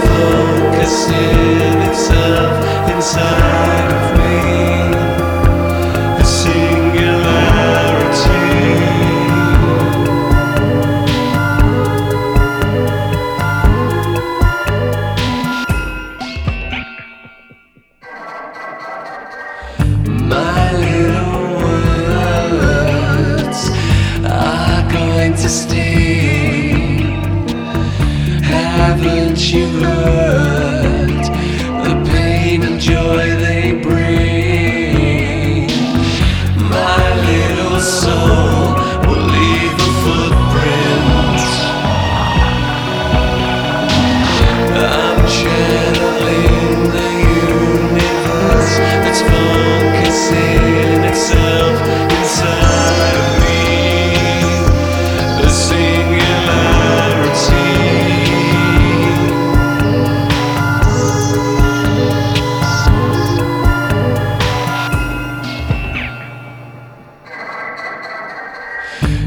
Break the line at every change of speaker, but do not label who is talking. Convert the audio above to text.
focusing itself inside of me. you love.